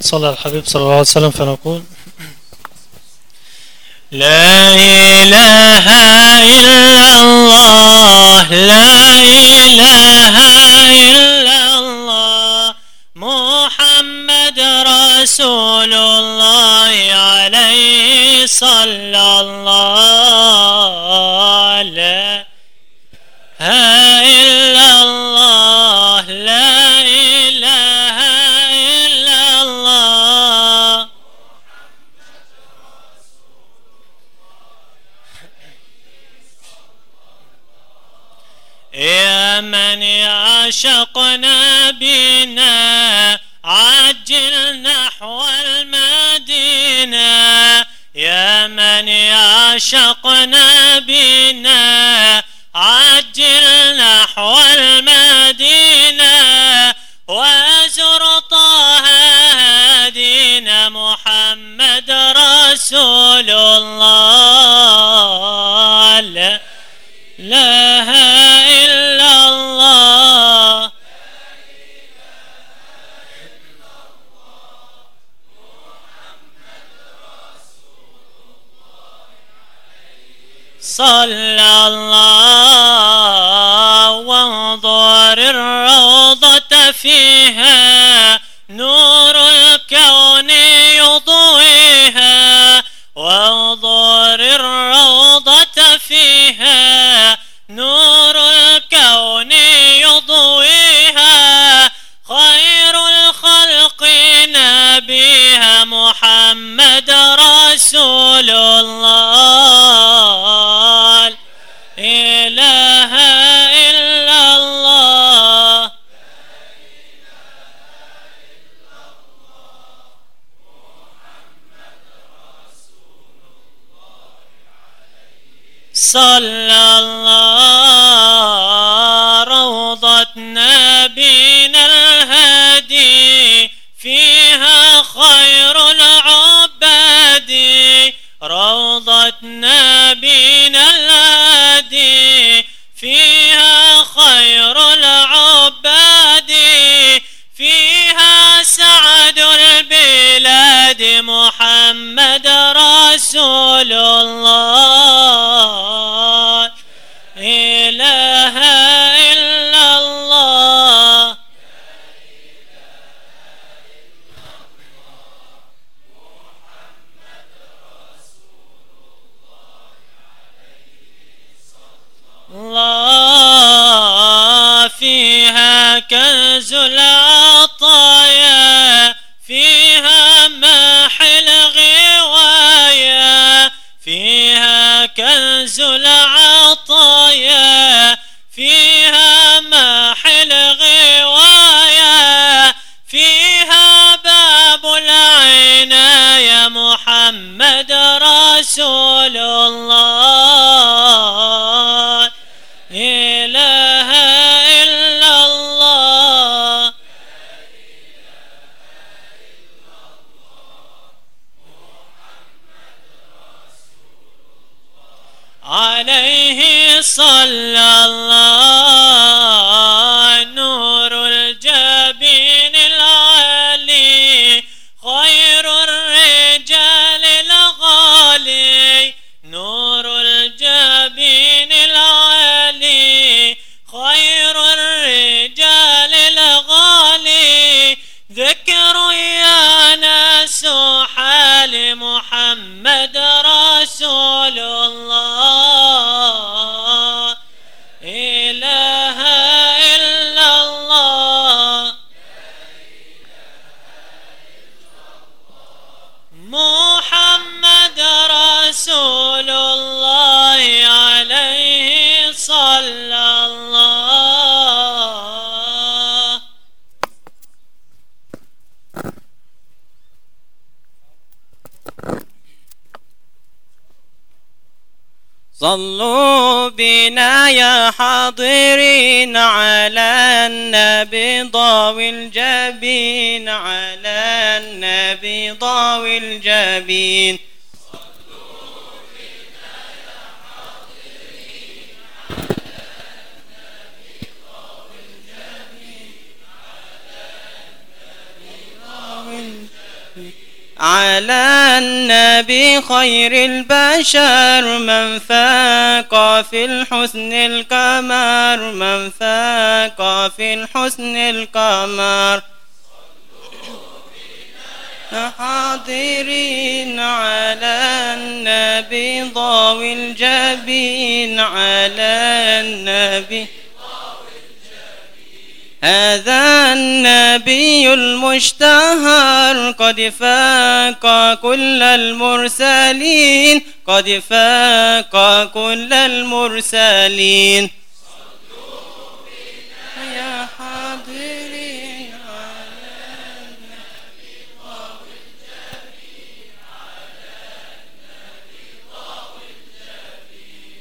صلى الحبيب صلى الله عليه وسلم فنقول لا إله إلا الله لا إله إلا الله محمد رسول الله عليه صلى الله لا يا من عشقنا بنا عجل نحو المدينة. يا من عشقنا بنا عجل نحو المدينة. وازر صلى الله وانظر الروضة فيها نور الكون يضويها. وانظر الروضة فيها صلى الله كنز العطايا فيها محل غوايا فيها كنز العطايا. صلى الله صلوا بنا يا حاضرين على النبي ضاوي الجبين على النبي ضاوي الجبين. على النبي خير البشر من فاق في الحسن القمر من فاق في الحسن القمر. حاضرين على النبي ضاوي الجبين على النبي. هذا النبي المشتهر قد فاق كل المرسلين قد فاق كل المرسلين.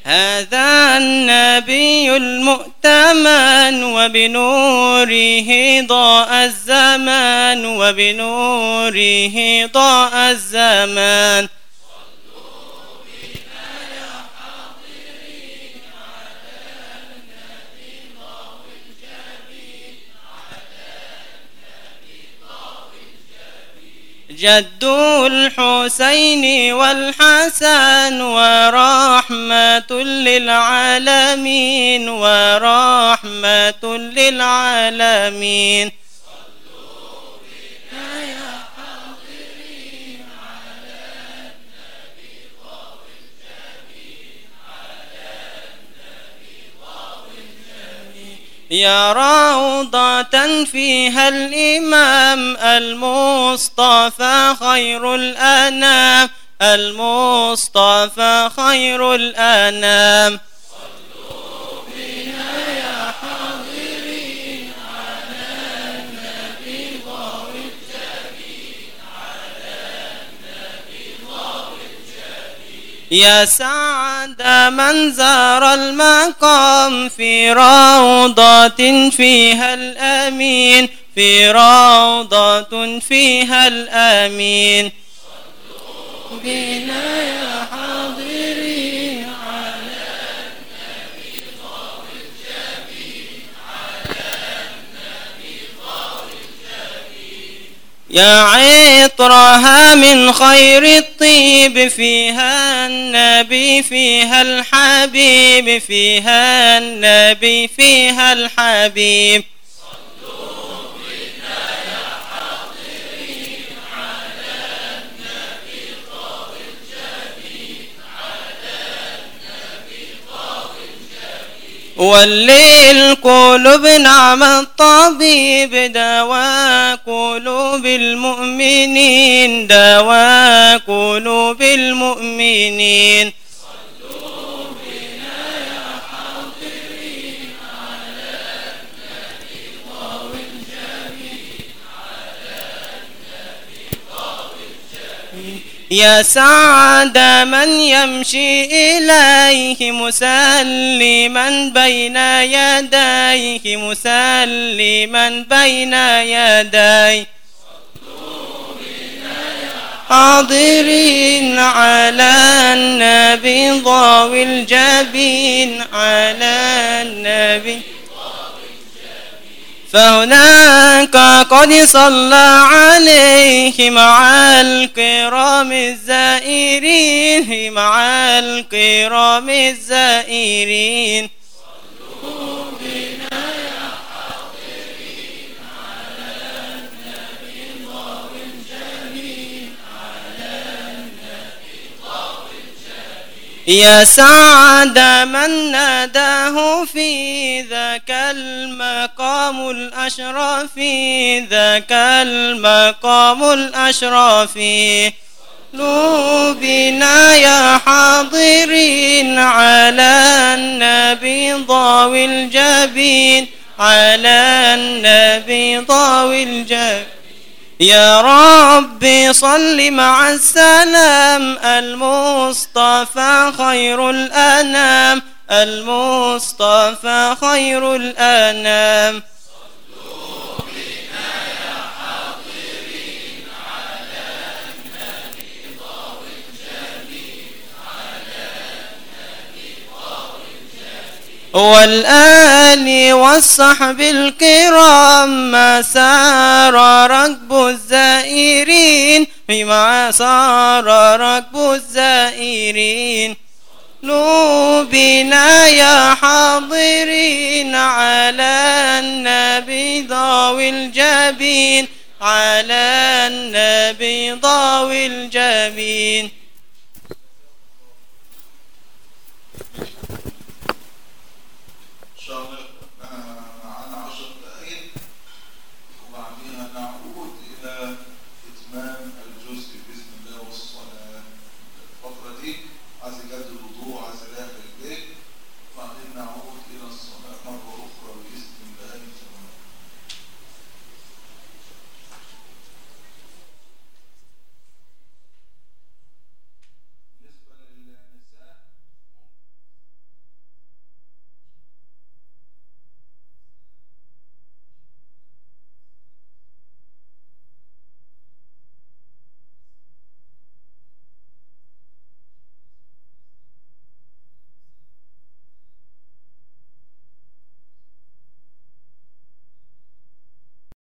هذا النبي المؤتمن وبنوره ضاء الزمان وبنوره ضاء الزمان. جد الحسين والحسن ورحمة للعالمين ورحمة للعالمين يا روضة فيها الإمام المصطفى خير الأنام المصطفى خير الأنام. يا سعد من زار المقام في روضة فيها الأمين في روضة فيها الأمين. بنا يا عطرها من خير الطيب فيها النبي فيها الحبيب فيها النبي فيها الحبيب. ولي القلوب نعم الطبيب دواء قلوب المؤمنين دواء قلوب يا سعد من يمشي إليه مسلما بين يديه مسلما بين يديه. حاضرين على النبي ضاوي الجبين على النبي. فهناك قد صلى عليه مع الكرام الزائرين مع الكرام الزائرين. يا سعد من ناداه في ذاك المقام الأشرف ذاك المقام الأشرف. بنا يا حاضرين على النبي ضاوي الجبين على النبي ضاوي الجبين. يا ربي صل مع السلام المصطفى خير الأنام المصطفى خير الأنام. والآل والصحب الكرام ما سار ركب الزائرين فيما صار ركب الزائرين. لو بنا يا حاضرين على النبي ضاوي الجبين على النبي ضاوي الجبين.